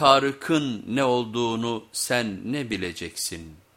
Tarık'ın ne olduğunu sen ne bileceksin?''